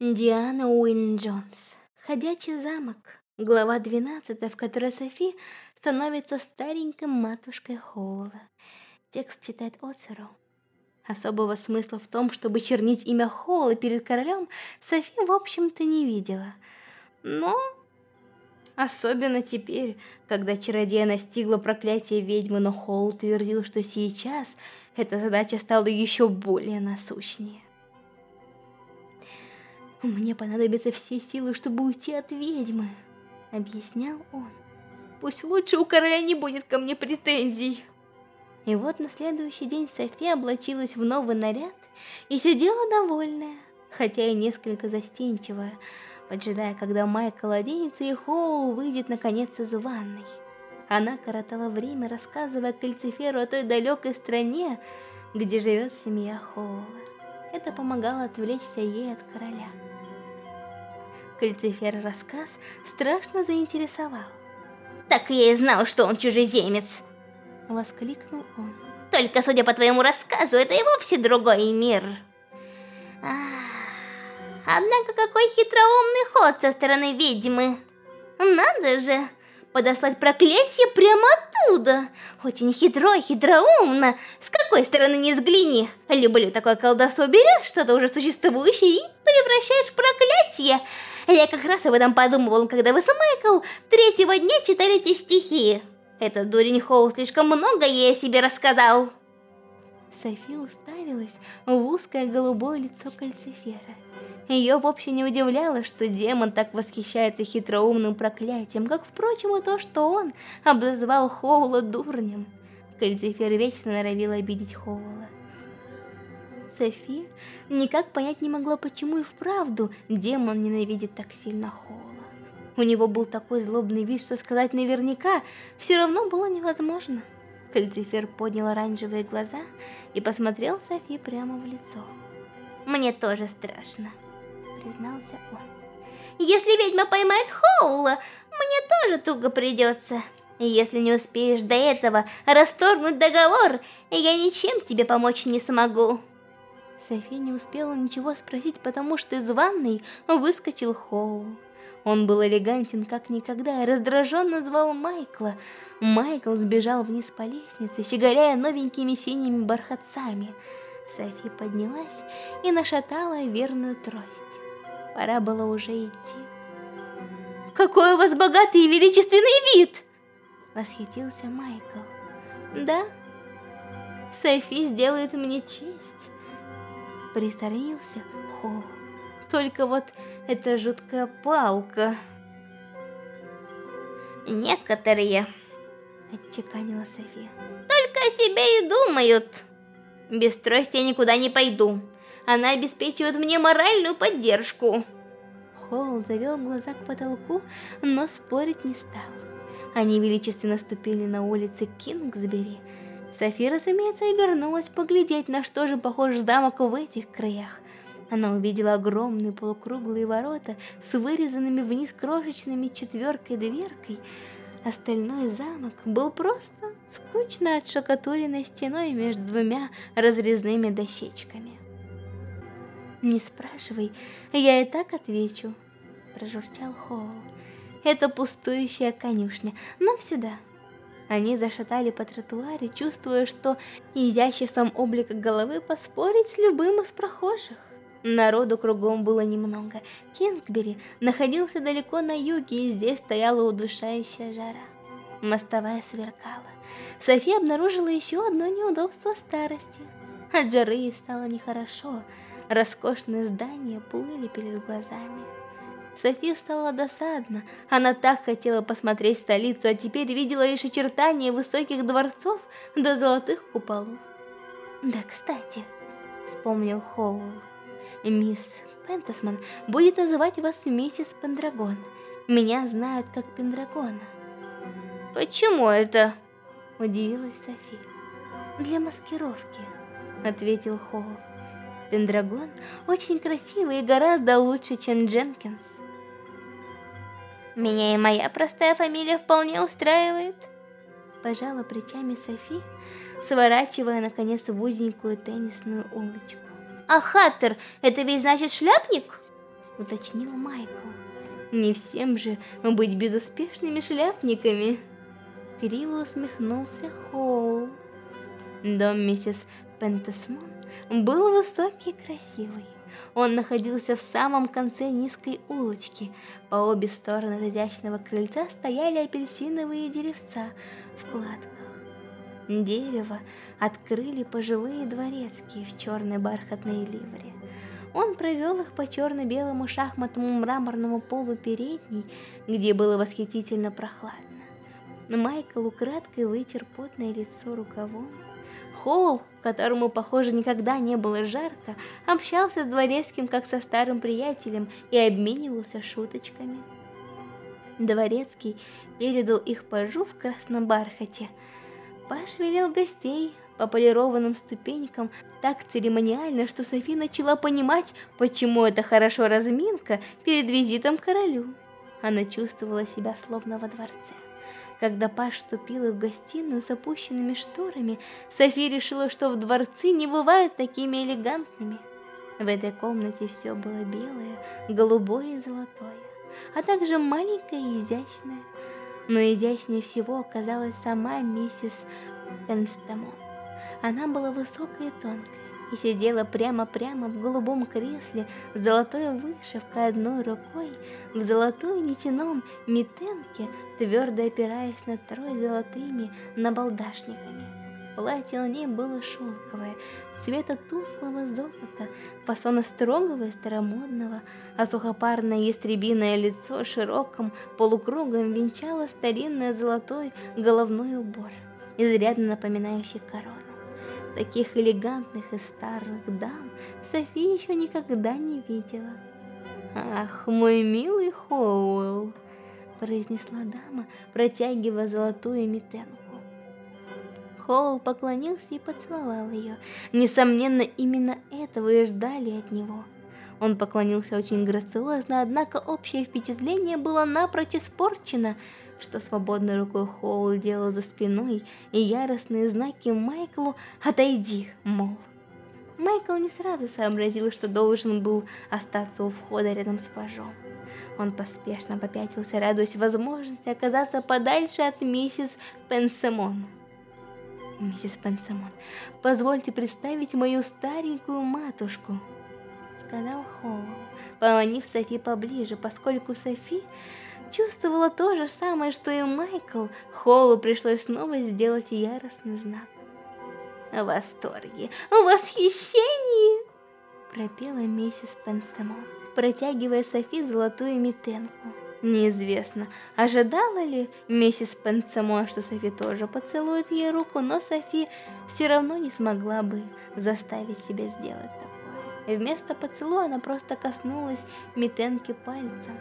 Диана Уин Джонс. Ходячий замок. Глава 12, в которой Софи становится старенькой матушкой Хоула. Текст читает Оцеру. Особого смысла в том, чтобы чернить имя Хоула перед королем, Софи, в общем-то, не видела. Но... Особенно теперь, когда чародея настигла проклятие ведьмы, но Хоул твердил, что сейчас эта задача стала еще более насущнее. «Мне понадобятся все силы, чтобы уйти от ведьмы», — объяснял он. «Пусть лучше у короля не будет ко мне претензий». И вот на следующий день София облачилась в новый наряд и сидела довольная, хотя и несколько застенчивая, поджидая, когда Майкл оденется и Хоул выйдет наконец из ванной. Она коротала время, рассказывая Кальциферу о той далекой стране, где живет семья Хоула. Это помогало отвлечься ей от короля. Кальцифер рассказ страшно заинтересовал. «Так я и знал, что он чужеземец!» Воскликнул он. «Только, судя по твоему рассказу, это и вовсе другой мир!» Однако какой хитроумный ход со стороны ведьмы! Надо же! Подослать проклятие прямо оттуда! Очень хитро, хитроумно! С какой стороны не взгляни! Люблю такое колдовство, берешь что-то уже существующее и превращаешь в проклятие! Я как раз об этом подумывал, когда вы с Майкл третьего дня читали эти стихи. Этот дурень Хоу слишком много ей о себе рассказал. Софи уставилась в узкое голубое лицо кальцифера. Ее вовсе не удивляло, что демон так восхищается хитроумным проклятием, как, впрочем, и то, что он обозвал Хоула дурнем. Кальцифер вечно норовил обидеть Хоула. Софи никак понять не могла, почему и вправду демон ненавидит так сильно Хоула. У него был такой злобный вид, что сказать наверняка все равно было невозможно. Кальцифер поднял оранжевые глаза и посмотрел Софи прямо в лицо. «Мне тоже страшно», — признался он. «Если ведьма поймает Хоула, мне тоже туго придется. Если не успеешь до этого расторгнуть договор, я ничем тебе помочь не смогу». София не успела ничего спросить, потому что из ванной выскочил Хоул. Он был элегантен как никогда и раздраженно звал Майкла. Майкл сбежал вниз по лестнице, щеголяя новенькими синими бархатцами. Софи поднялась и нашатала верную трость. Пора было уже идти. «Какой у вас богатый и величественный вид!» Восхитился Майкл. «Да, Софи сделает мне честь» притаился Хо. Только вот эта жуткая палка. Некоторые, отчеканила София, только о себе и думают. Без трости я никуда не пойду. Она обеспечивает мне моральную поддержку. Холл завел глаза к потолку, но спорить не стал. Они величественно ступили на улице Кингсбери, София, разумеется, и вернулась поглядеть, на что же похож замок в этих краях. Она увидела огромные полукруглые ворота с вырезанными вниз крошечными четверкой-дверкой. Остальной замок был просто скучно отшакатуренной стеной между двумя разрезными дощечками. «Не спрашивай, я и так отвечу», – прожурчал Хоул. «Это пустующая конюшня. Нам сюда». Они зашатали по тротуаре, чувствуя, что изяществом облика головы поспорить с любым из прохожих. Народу кругом было немного. Кингсбери находился далеко на юге, и здесь стояла удушающая жара. Мостовая сверкала. София обнаружила еще одно неудобство старости. От жары стало нехорошо. Роскошные здания плыли перед глазами. Софи стало досадно. Она так хотела посмотреть столицу, а теперь видела лишь очертания высоких дворцов до золотых куполов. «Да, кстати», — вспомнил Хоул, — «мисс Пентасман будет называть вас миссис Пендрагон. Меня знают как Пендрагона». «Почему это?» — удивилась Софи. «Для маскировки», — ответил Хоул. Пендрагон очень красивый и гораздо лучше, чем Дженкинс. Меня и моя простая фамилия вполне устраивает. Пожала плечами Софи, сворачивая наконец в узенькую теннисную улочку. А Хаттер, это ведь значит шляпник? уточнил Майкл. Не всем же быть безуспешными шляпниками. Криво усмехнулся Хоул. Дом миссис Пентесмон был высокий и красивый. Он находился в самом конце низкой улочки. По обе стороны от изящного крыльца стояли апельсиновые деревца в кладках. Дерево открыли пожилые дворецкие в черной бархатной ливре. Он провел их по черно-белому шахматному мраморному полу передней, где было восхитительно прохладно. Майкл украдкой вытер потное лицо рукавом. Холл, которому, похоже, никогда не было жарко, общался с дворецким как со старым приятелем и обменивался шуточками. Дворецкий передал их пажу в красном бархате. Паш велел гостей по полированным ступенькам так церемониально, что Софи начала понимать, почему это хорошо разминка перед визитом к королю. Она чувствовала себя словно во дворце. Когда Паш вступила в гостиную с опущенными шторами, Софи решила, что в дворцы не бывают такими элегантными. В этой комнате все было белое, голубое и золотое, а также маленькое и изящное. Но изящнее всего оказалась сама миссис Пенстамон. Она была высокая и тонкая, и сидела прямо-прямо в голубом кресле с золотой вышивкой одной рукой, в золотой нитяном митенке, твердо опираясь на трой золотыми набалдашниками. Платье на ней было шелковое, цвета тусклого золота, фасона строгого и старомодного, а сухопарное ястребиное лицо широким полукругом венчало старинный золотой головной убор, изрядно напоминающий корону. Таких элегантных и старых дам София еще никогда не видела. «Ах, мой милый Хоуэлл!» – произнесла дама, протягивая золотую метенку. Хоул поклонился и поцеловал ее. Несомненно, именно этого и ждали от него. Он поклонился очень грациозно, однако общее впечатление было напрочь испорчено – что свободной рукой Хоул делал за спиной и яростные знаки Майклу «Отойди», мол. Майкл не сразу сообразил, что должен был остаться у входа рядом с пажом. Он поспешно попятился, радуясь возможности оказаться подальше от миссис Пенсемон. «Миссис Пенсемон, позвольте представить мою старенькую матушку», — сказал Хоул, поманив Софи поближе, поскольку Софи чувствовала то же самое, что и Майкл, Холлу пришлось снова сделать яростный знак. В восторге, в восхищении, пропела миссис Пенстемон, протягивая Софи золотую метенку. Неизвестно, ожидала ли миссис Пенцемо, что Софи тоже поцелует ей руку, но Софи все равно не смогла бы заставить себя сделать такое. Вместо поцелуя она просто коснулась метенки пальцем.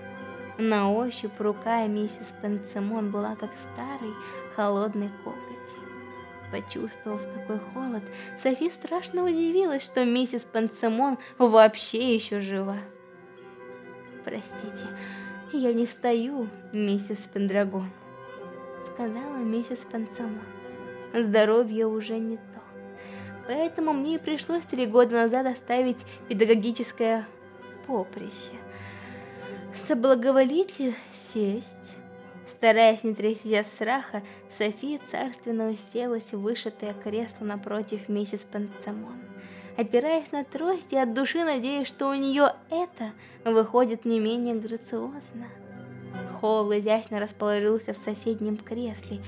На ощупь рука миссис Пенцемон была как старый холодный коготь. Почувствовав такой холод, Софи страшно удивилась, что миссис Пенцемон вообще еще жива. «Простите, я не встаю, миссис Пендрагон», — сказала миссис Пенцемон. «Здоровье уже не то, поэтому мне пришлось три года назад оставить педагогическое поприще» соблаговолите сесть. Стараясь не трясти от страха, София царственно уселась в вышитое кресло напротив миссис Панцамон. Опираясь на трость и от души надеясь, что у нее это выходит не менее грациозно. Холл изящно расположился в соседнем кресле.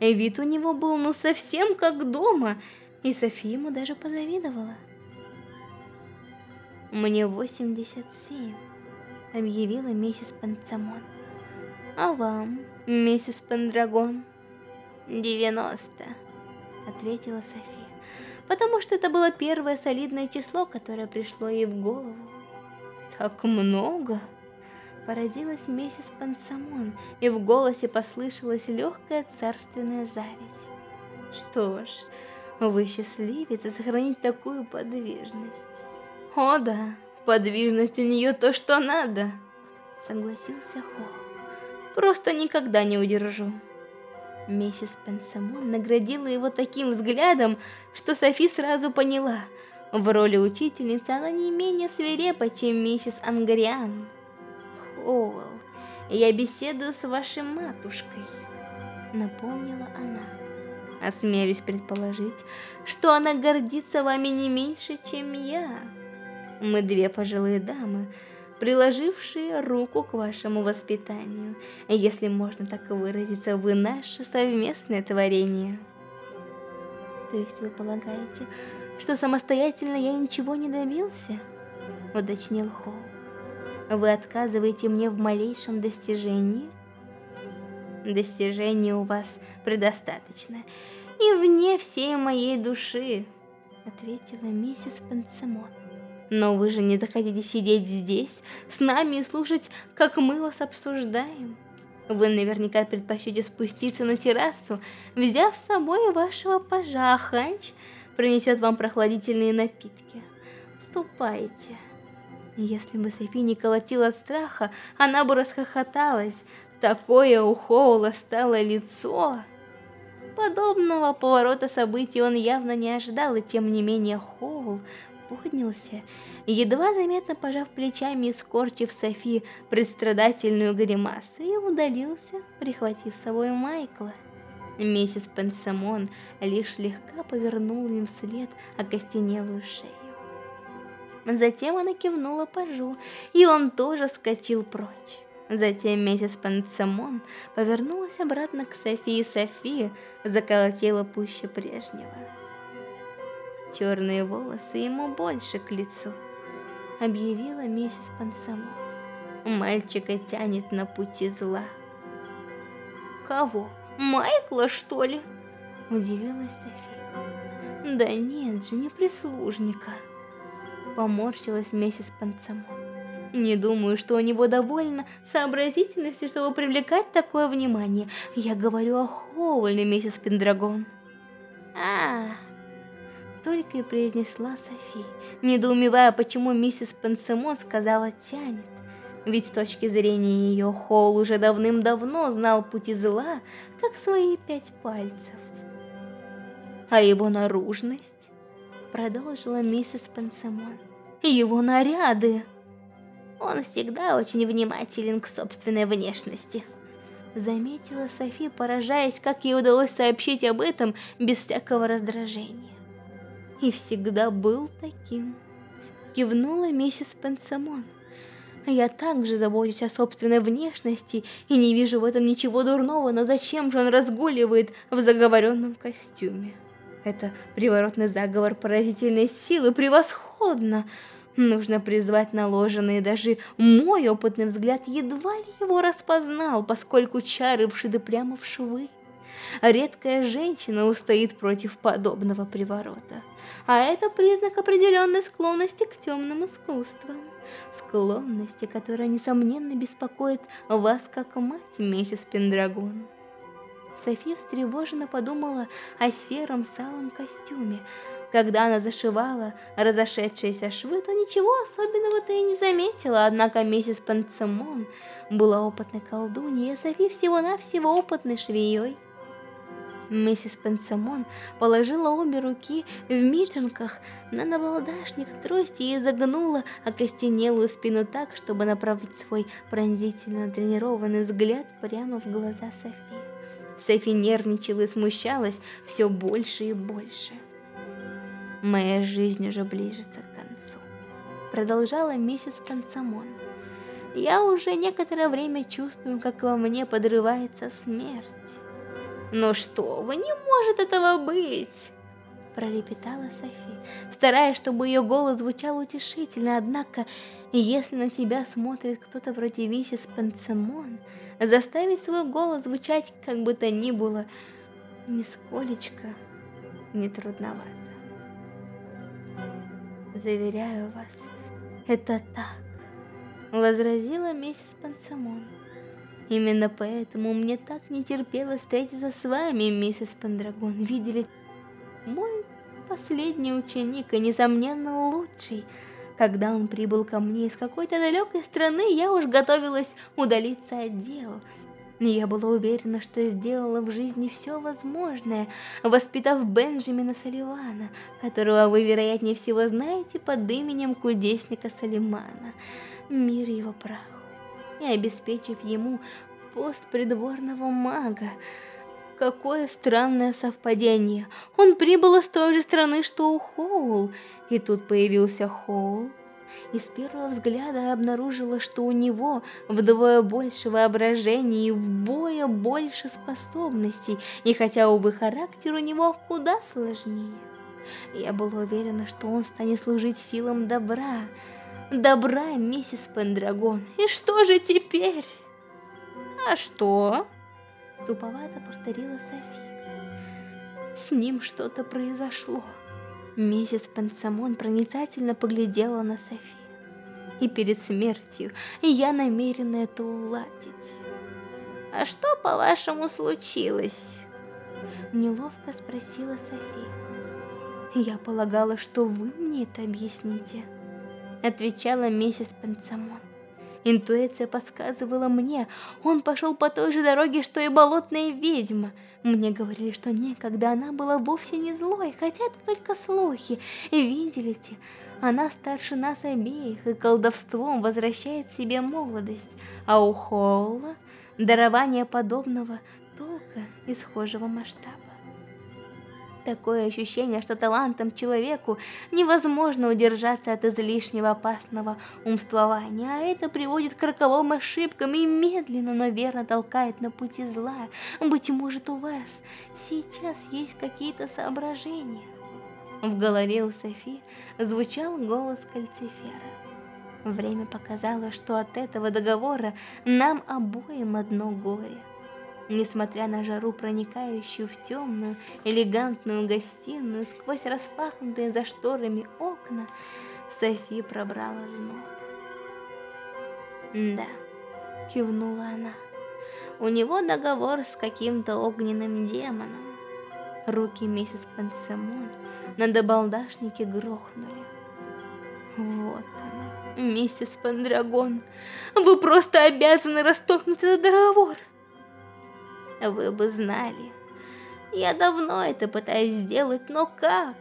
Вид у него был ну совсем как дома, и София ему даже позавидовала. Мне 87 объявила миссис Панцамон. «А вам, миссис Пендрагон?» «Девяносто», — ответила София, потому что это было первое солидное число, которое пришло ей в голову. «Так много?» Поразилась миссис Пансамон, и в голосе послышалась легкая царственная зависть. «Что ж, вы счастливец сохранить такую подвижность». «О да, Подвижность у нее то, что надо, согласился Хо. Просто никогда не удержу. Миссис Пенсамон наградила его таким взглядом, что Софи сразу поняла. В роли учительницы она не менее свирепа, чем миссис Ангариан. Хоуэлл, я беседую с вашей матушкой, напомнила она. Осмелюсь предположить, что она гордится вами не меньше, чем я. Мы две пожилые дамы, приложившие руку к вашему воспитанию. Если можно так выразиться, вы наше совместное творение. То есть вы полагаете, что самостоятельно я ничего не добился? Уточнил Холл. Вы отказываете мне в малейшем достижении? Достижений у вас предостаточно. И вне всей моей души, ответила миссис Пенсимон. Но вы же не захотите сидеть здесь с нами и слушать, как мы вас обсуждаем. Вы наверняка предпочтете спуститься на террасу, взяв с собой вашего пажа, а Ханч принесет вам прохладительные напитки. Ступайте. Если бы Софи не колотила от страха, она бы расхохоталась. Такое у Хоула стало лицо. Подобного поворота событий он явно не ожидал, и тем не менее Хоул поднялся, едва заметно пожав плечами и скорчив Софи предстрадательную гримасу, и удалился, прихватив с собой Майкла. Миссис Пенсамон лишь слегка повернула им вслед окостенелую шею. Затем она кивнула пажу, и он тоже вскочил прочь. Затем миссис Пенсамон повернулась обратно к Софии, и София заколотила пуще прежнего. Черные волосы ему больше к лицу, объявила миссис Пансамо. Мальчика тянет на пути зла. Кого? Майкла, что ли? Удивилась София. Да нет же, не прислужника. Поморщилась миссис Пансамо. Не думаю, что у него довольно сообразительности, чтобы привлекать такое внимание. Я говорю о Хоуле, миссис Пендрагон. А, только и произнесла Софи, недоумевая, почему миссис Пенсемон сказала «тянет». Ведь с точки зрения ее Холл уже давным-давно знал пути зла, как свои пять пальцев. А его наружность, продолжила миссис Пенсемон, его наряды. Он всегда очень внимателен к собственной внешности. Заметила Софи, поражаясь, как ей удалось сообщить об этом без всякого раздражения и всегда был таким. Кивнула миссис Пенсамон. Я также забочусь о собственной внешности и не вижу в этом ничего дурного, но зачем же он разгуливает в заговоренном костюме? Это приворотный заговор поразительной силы, превосходно. Нужно призвать наложенные, даже мой опытный взгляд едва ли его распознал, поскольку чары вшиты прямо в швы. Редкая женщина устоит против подобного приворота. А это признак определенной склонности к темным искусствам. Склонности, которая, несомненно, беспокоит вас как мать, миссис Пендрагон. София встревоженно подумала о сером салом костюме. Когда она зашивала разошедшиеся швы, то ничего особенного-то и не заметила, однако миссис Панцемон была опытной колдуньей, а Софи всего-навсего опытной швеей. Миссис Пенсамон положила обе руки в митинках на набалдашник трости и загнула окостенелую спину так, чтобы направить свой пронзительно тренированный взгляд прямо в глаза Софи. Софи нервничала и смущалась все больше и больше. «Моя жизнь уже ближется к концу», — продолжала миссис Пенсамон. «Я уже некоторое время чувствую, как во мне подрывается смерть». «Ну что вы, не может этого быть!» Пролепетала Софи, стараясь, чтобы ее голос звучал утешительно, однако, если на тебя смотрит кто-то вроде миссис Пенцемон, заставить свой голос звучать как бы то ни было, нисколечко не трудновато. Заверяю вас, это так, возразила миссис Пенцемон. Именно поэтому мне так не терпелось встретиться с вами, миссис Пандрагон. Видели, мой последний ученик и, несомненно, лучший. Когда он прибыл ко мне из какой-то далекой страны, я уж готовилась удалиться от дел. Я была уверена, что сделала в жизни все возможное, воспитав Бенджамина Салливана, которого вы, вероятнее всего, знаете под именем кудесника Салимана, мир его праху, и обеспечив ему пост придворного мага. Какое странное совпадение. Он прибыл из той же страны, что у Хоул, и тут появился Хоул и с первого взгляда обнаружила, что у него вдвое больше воображения и вдвое больше способностей, и хотя, увы, характер у него куда сложнее. Я была уверена, что он станет служить силам добра. Добра, миссис Пендрагон. И что же теперь? А что? Туповато повторила Софи. С ним что-то произошло. Миссис Пенсамон проницательно поглядела на Софи. И перед смертью я намерена это уладить. «А что, по-вашему, случилось?» Неловко спросила Софи. «Я полагала, что вы мне это объясните», отвечала миссис Пенсамон. Интуиция подсказывала мне, он пошел по той же дороге, что и болотная ведьма. Мне говорили, что некогда она была вовсе не злой, хотя это только слухи. Видели ли, она старше нас обеих и колдовством возвращает себе молодость, а у Холла дарование подобного толка и схожего масштаба. Такое ощущение, что талантом человеку невозможно удержаться от излишнего опасного умствования, а это приводит к роковым ошибкам и медленно, но верно толкает на пути зла. Быть может, у вас сейчас есть какие-то соображения. В голове у Софи звучал голос Кальцифера. Время показало, что от этого договора нам обоим одно горе. Несмотря на жару, проникающую в темную, элегантную гостиную сквозь распахнутые за шторами окна, Софи пробрала зноб. «Да», — кивнула она, — «у него договор с каким-то огненным демоном». Руки миссис Пансамон на добалдашнике грохнули. «Вот оно, миссис Пандрагон, вы просто обязаны расторгнуть этот договор!» Вы бы знали. Я давно это пытаюсь сделать, но как?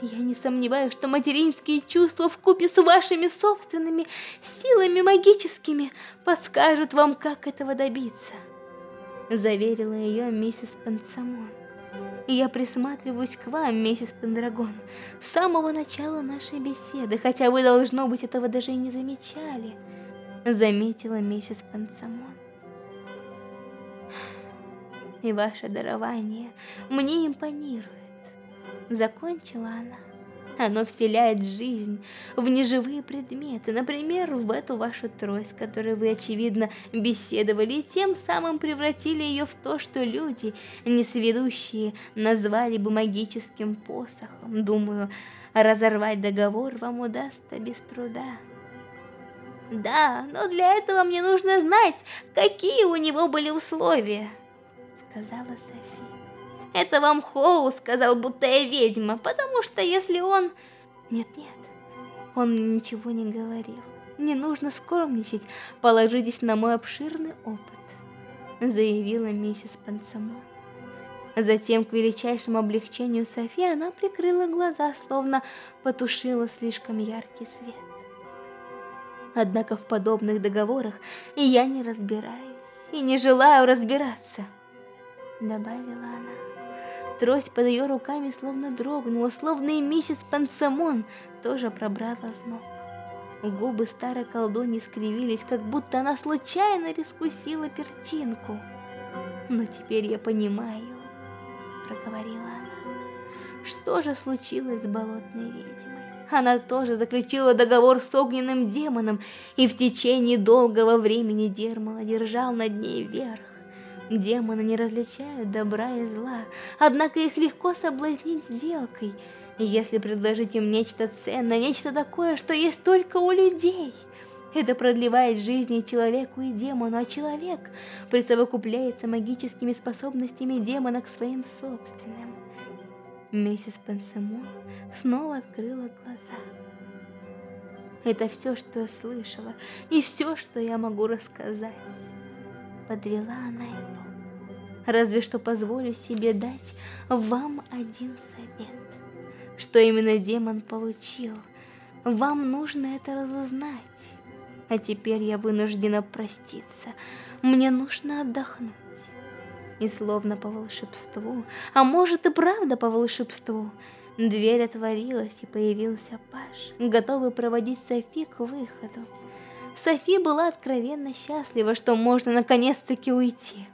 Я не сомневаюсь, что материнские чувства в купе с вашими собственными силами магическими подскажут вам, как этого добиться. Заверила ее миссис Пансамон. Я присматриваюсь к вам, миссис Пендрагон, с самого начала нашей беседы, хотя вы, должно быть, этого даже и не замечали, заметила миссис Пансамон и ваше дарование мне импонирует. Закончила она. Оно вселяет жизнь в неживые предметы, например, в эту вашу трость, которой вы, очевидно, беседовали, и тем самым превратили ее в то, что люди, несведущие, назвали бы магическим посохом. Думаю, разорвать договор вам удастся без труда. Да, но для этого мне нужно знать, какие у него были условия сказала Софи. Это вам Хоу сказал, будто я ведьма, потому что если он... Нет-нет, он мне ничего не говорил. Не нужно скромничать, положитесь на мой обширный опыт, заявила миссис Пансамо. Затем, к величайшему облегчению Софи, она прикрыла глаза, словно потушила слишком яркий свет. Однако в подобных договорах я не разбираюсь и не желаю разбираться добавила она. Трость под ее руками словно дрогнула, словно и миссис Пансамон тоже пробрала зноб. Губы старой колдуни скривились, как будто она случайно раскусила перчинку. «Но теперь я понимаю», — проговорила она, — «что же случилось с болотной ведьмой?» Она тоже заключила договор с огненным демоном, и в течение долгого времени Дермала держал над ней верх. Демоны не различают добра и зла, однако их легко соблазнить сделкой, если предложить им нечто ценное, нечто такое, что есть только у людей. Это продлевает жизни человеку и демону, а человек присовокупляется магическими способностями демона к своим собственным. Миссис Пенсемон снова открыла глаза. Это все, что я слышала, и все, что я могу рассказать. Подвела она итог. Разве что позволю себе дать вам один совет. Что именно демон получил? Вам нужно это разузнать. А теперь я вынуждена проститься. Мне нужно отдохнуть. И словно по волшебству, а может и правда по волшебству, дверь отворилась и появился Паш, готовый проводить Софи к выходу. Софи была откровенно счастлива, что можно наконец-таки уйти.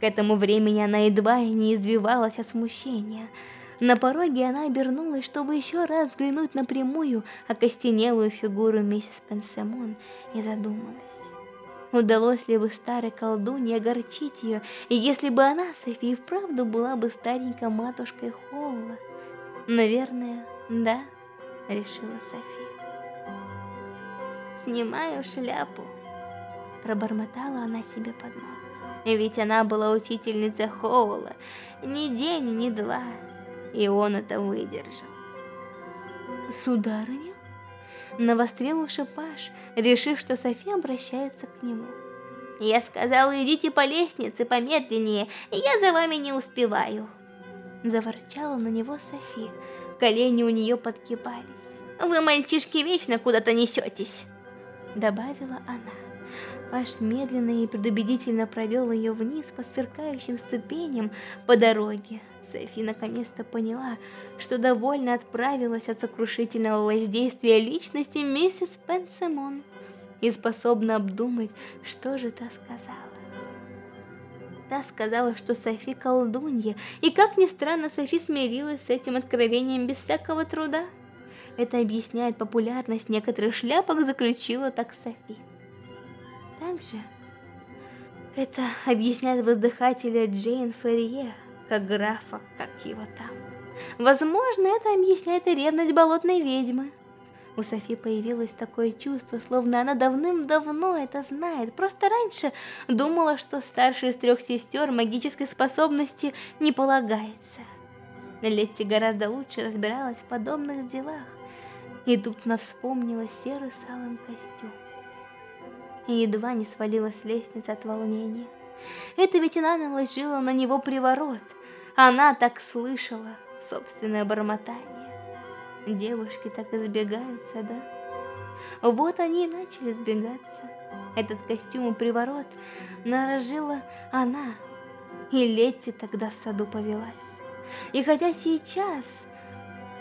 К этому времени она едва и не извивалась от смущения. На пороге она обернулась, чтобы еще раз взглянуть напрямую окостенелую фигуру миссис Пенсемон и задумалась. Удалось ли бы старой колдуне огорчить ее, если бы она, Софи, вправду была бы старенькой матушкой Холла? Наверное, да, решила Софи. Снимаю шляпу, пробормотала она себе под нос. Ведь она была учительницей Хоула ни день, ни два, и он это выдержал. Сударыня? Навострил уши Паш, решив, что София обращается к нему. Я сказала, идите по лестнице помедленнее, я за вами не успеваю. Заворчала на него Софи, колени у нее подкипались. Вы, мальчишки, вечно куда-то несетесь. Добавила она. Паш медленно и предубедительно провел ее вниз по сверкающим ступеням по дороге. Софи наконец-то поняла, что довольно отправилась от сокрушительного воздействия личности миссис Пенсимон и способна обдумать, что же та сказала. Та сказала, что Софи колдунья, и как ни странно, Софи смирилась с этим откровением без всякого труда. Это объясняет популярность некоторых шляпок, заключила так Софи. Также это объясняет воздыхателя Джейн Ферье, как графа, как его там. Возможно, это объясняет и ревность болотной ведьмы. У Софи появилось такое чувство, словно она давным-давно это знает. Просто раньше думала, что старшей из трех сестер магической способности не полагается. Летти гораздо лучше разбиралась в подобных делах. И тут она вспомнила серый с алым костюм и едва не свалилась с лестницы от волнения. Это ведь она наложила на него приворот. Она так слышала собственное бормотание. Девушки так избегаются, да? Вот они и начали сбегаться. Этот костюм и приворот нарожила она, и Летти тогда в саду повелась. И хотя сейчас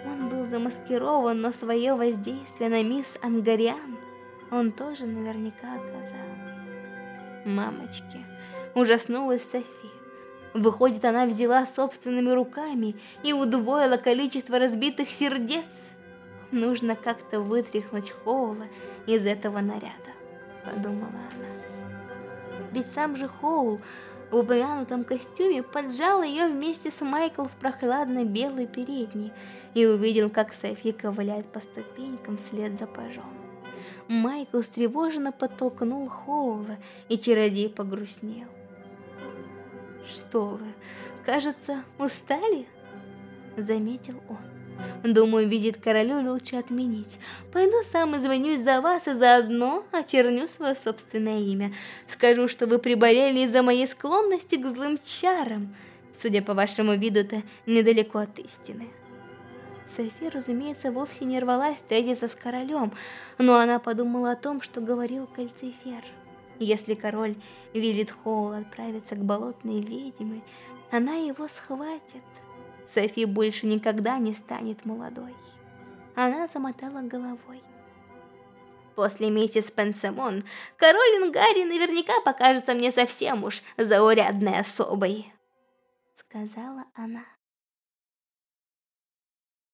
он был замаскирован, но свое воздействие на мисс Ангариан он тоже наверняка оказал. Мамочки, ужаснулась Софи. Выходит, она взяла собственными руками и удвоила количество разбитых сердец. Нужно как-то вытряхнуть Хоула из этого наряда, подумала она. Ведь сам же Хоул в упомянутом костюме поджал ее вместе с Майкл в прохладной белой передней и увидел, как Софи ковыляет по ступенькам вслед за пажом. Майкл встревоженно подтолкнул Хоула, и чародей погрустнел. «Что вы, кажется, устали?» Заметил он. «Думаю, видит королю лучше отменить. Пойду сам извинюсь за вас и заодно очерню свое собственное имя. Скажу, что вы приболели из-за моей склонности к злым чарам. Судя по вашему виду-то, недалеко от истины». Софи, разумеется, вовсе не рвалась встретиться с королем, но она подумала о том, что говорил Кальцифер. Если король велит Хоул отправиться к болотной ведьме, она его схватит. Софи больше никогда не станет молодой. Она замотала головой. После миссис Пенсамон король Ингари наверняка покажется мне совсем уж заурядной особой, сказала она.